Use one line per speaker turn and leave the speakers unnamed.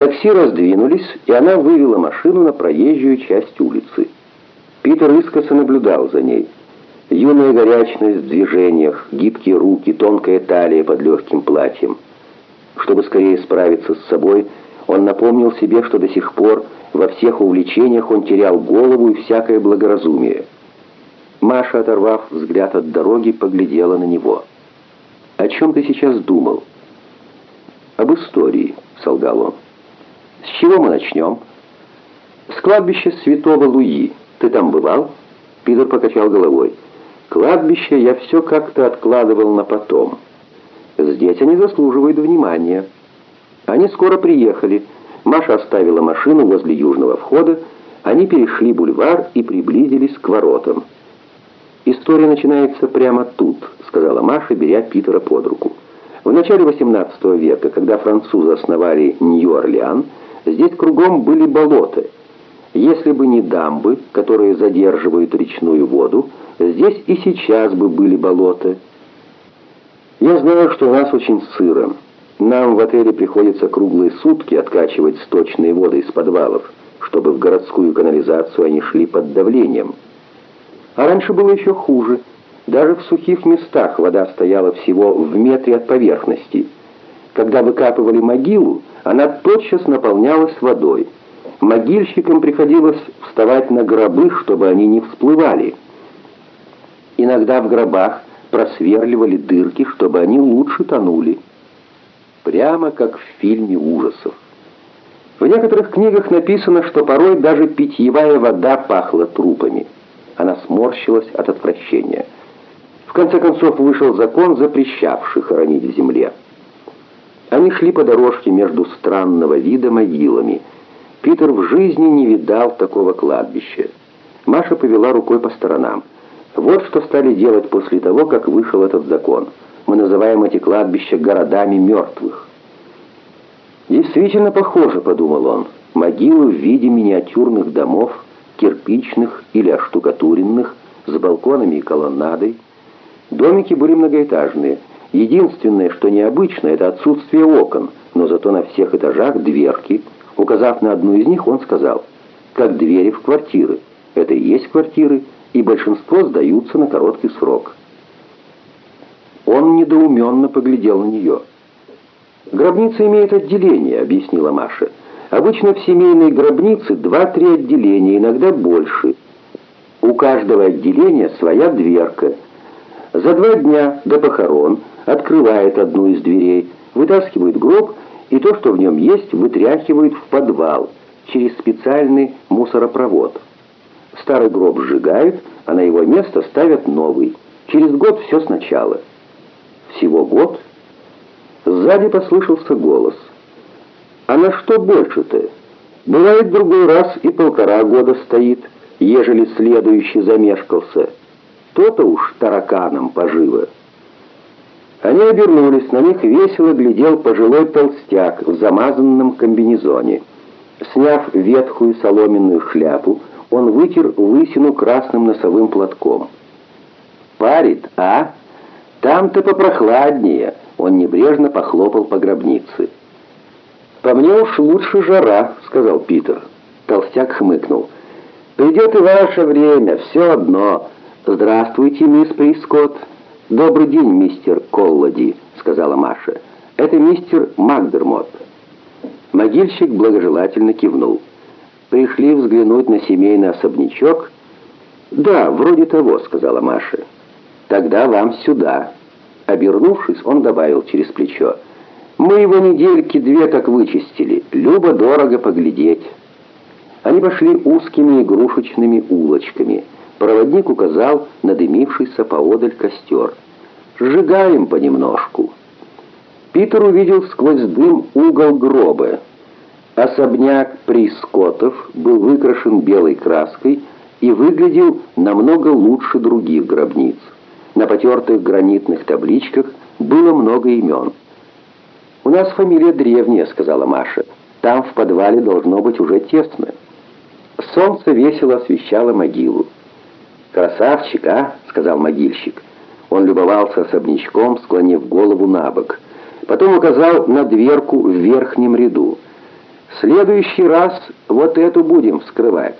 Такси раздвинулись, и она вывела машину на проезжую часть улицы. Питер искоса наблюдал за ней. Юная горячность в движениях, гибкие руки, тонкая талия под легким платьем. Чтобы скорее справиться с собой, он напомнил себе, что до сих пор во всех увлечениях он терял голову и всякое благоразумие. Маша, оторвав взгляд от дороги, поглядела на него. «О чем ты сейчас думал?» «Об истории», — солгал он. С чего мы начнем? С кладбища святого Луи. Ты там бывал? Питер покачал головой. Кладбище я все как-то откладывал на потом. Здесь они заслуживают внимания. Они скоро приехали. Маша оставила машину возле южного входа. Они перешли бульвар и приблизились к воротам. «История начинается прямо тут», — сказала Маша, беря Питера под руку. В начале XVIII века, когда французы основали Нью-Орлеан, Здесь кругом были болота. Если бы не дамбы, которые задерживают речную воду, здесь и сейчас бы были болота. Я знаю, что у нас очень сыро. Нам в отеле приходится круглые сутки откачивать сточные воды из подвалов, чтобы в городскую канализацию они шли под давлением. А раньше было еще хуже. Даже в сухих местах вода стояла всего в метре от поверхности. Когда выкапывали могилу, она тотчас наполнялась водой. Могильщикам приходилось вставать на гробы, чтобы они не всплывали. Иногда в гробах просверливали дырки, чтобы они лучше тонули. Прямо как в фильме ужасов. В некоторых книгах написано, что порой даже питьевая вода пахла трупами. Она сморщилась от отвращения. В конце концов вышел закон, запрещавший хоронить в земле. Они шли по дорожке между странного вида могилами. Питер в жизни не видал такого кладбища. Маша повела рукой по сторонам. Вот что стали делать после того, как вышел этот закон. Мы называем эти кладбища городами мертвых. «Действительно похоже», — подумал он, — «могилы в виде миниатюрных домов, кирпичных или оштукатуренных, с балконами и колоннадой. Домики были многоэтажные, Единственное, что необычно, это отсутствие окон, но зато на всех этажах дверки. Указав на одну из них, он сказал, как двери в квартиры. Это и есть квартиры, и большинство сдаются на короткий срок. Он недоуменно поглядел на нее. «Гробница имеет отделение», — объяснила Маша. «Обычно в семейной гробнице два-три отделения, иногда больше. У каждого отделения своя дверка. За два дня до похорон открывает одну из дверей, вытаскивает гроб и то, что в нем есть, вытряхивает в подвал через специальный мусоропровод. Старый гроб сжигают, а на его место ставят новый. Через год все сначала. Всего год? Сзади послышался голос. А на что больше-то? Бывает другой раз и полтора года стоит, ежели следующий замешкался. То-то уж тараканом поживо. Они обернулись, на них весело глядел пожилой толстяк в замазанном комбинезоне. Сняв ветхую соломенную шляпу, он вытер лысину красным носовым платком. «Парит, а? Там-то попрохладнее!» Он небрежно похлопал по гробнице. «По мне уж лучше жара», — сказал Питер. Толстяк хмыкнул. «Придет и ваше время, все одно. Здравствуйте, мисс Прискотт. «Добрый день, мистер Коллади», — сказала Маша. «Это мистер Макдермот». Могильщик благожелательно кивнул. «Пришли взглянуть на семейный особнячок?» «Да, вроде того», — сказала Маша. «Тогда вам сюда». Обернувшись, он добавил через плечо. «Мы его недельки две как вычистили. Любо-дорого поглядеть». Они пошли узкими игрушечными улочками — Проводник указал на дымившийся поодаль костер. «Сжигаем понемножку». Питер увидел сквозь дым угол гроба. Особняк Прискотов был выкрашен белой краской и выглядел намного лучше других гробниц. На потертых гранитных табличках было много имен. «У нас фамилия древняя», — сказала Маша. «Там в подвале должно быть уже тесно». Солнце весело освещало могилу. «Красавчик, а?» — сказал могильщик. Он любовался особнячком, склонив голову на бок. Потом указал на дверку в верхнем ряду. следующий раз вот эту будем вскрывать».